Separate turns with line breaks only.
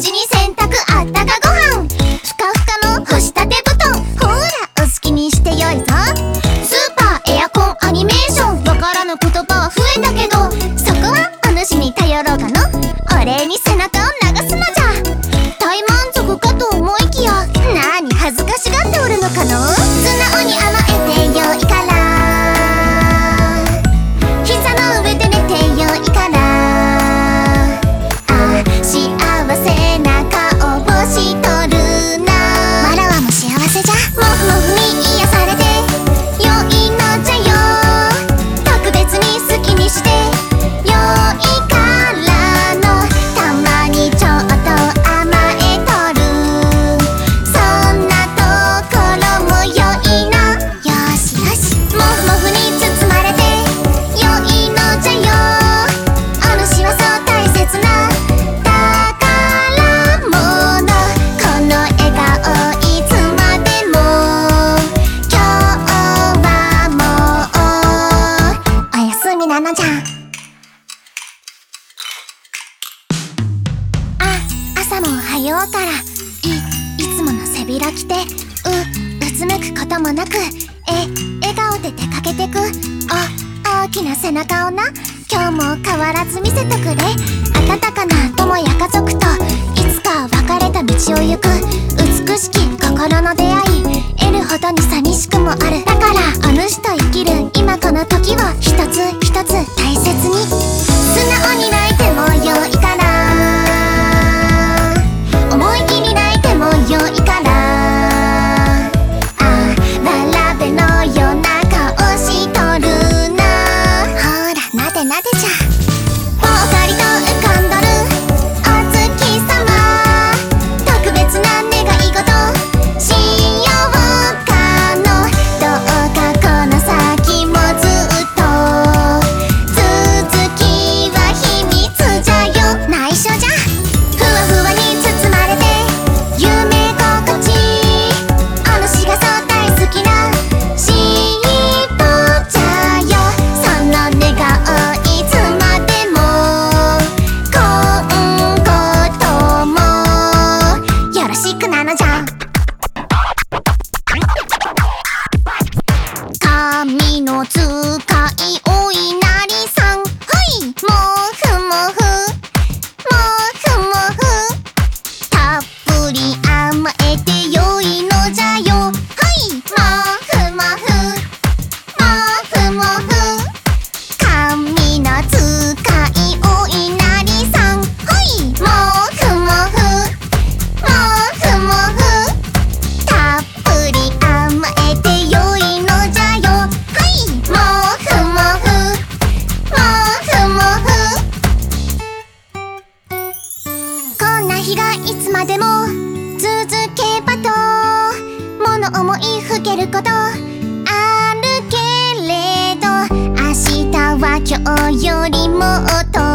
ちにせ今からいいつもの背開きでううつむくこともなくえ笑顔で出かけてく。お大きな背中をな。今日も変わらず見せてくれ温かな友や家族といつか別れた道を行く。美しき心の出会い。得るほどに寂しくもある。だからお主と生きる。今この時をまでも続けばと。物思いふけること。あるけれど明日は今日よりもっと。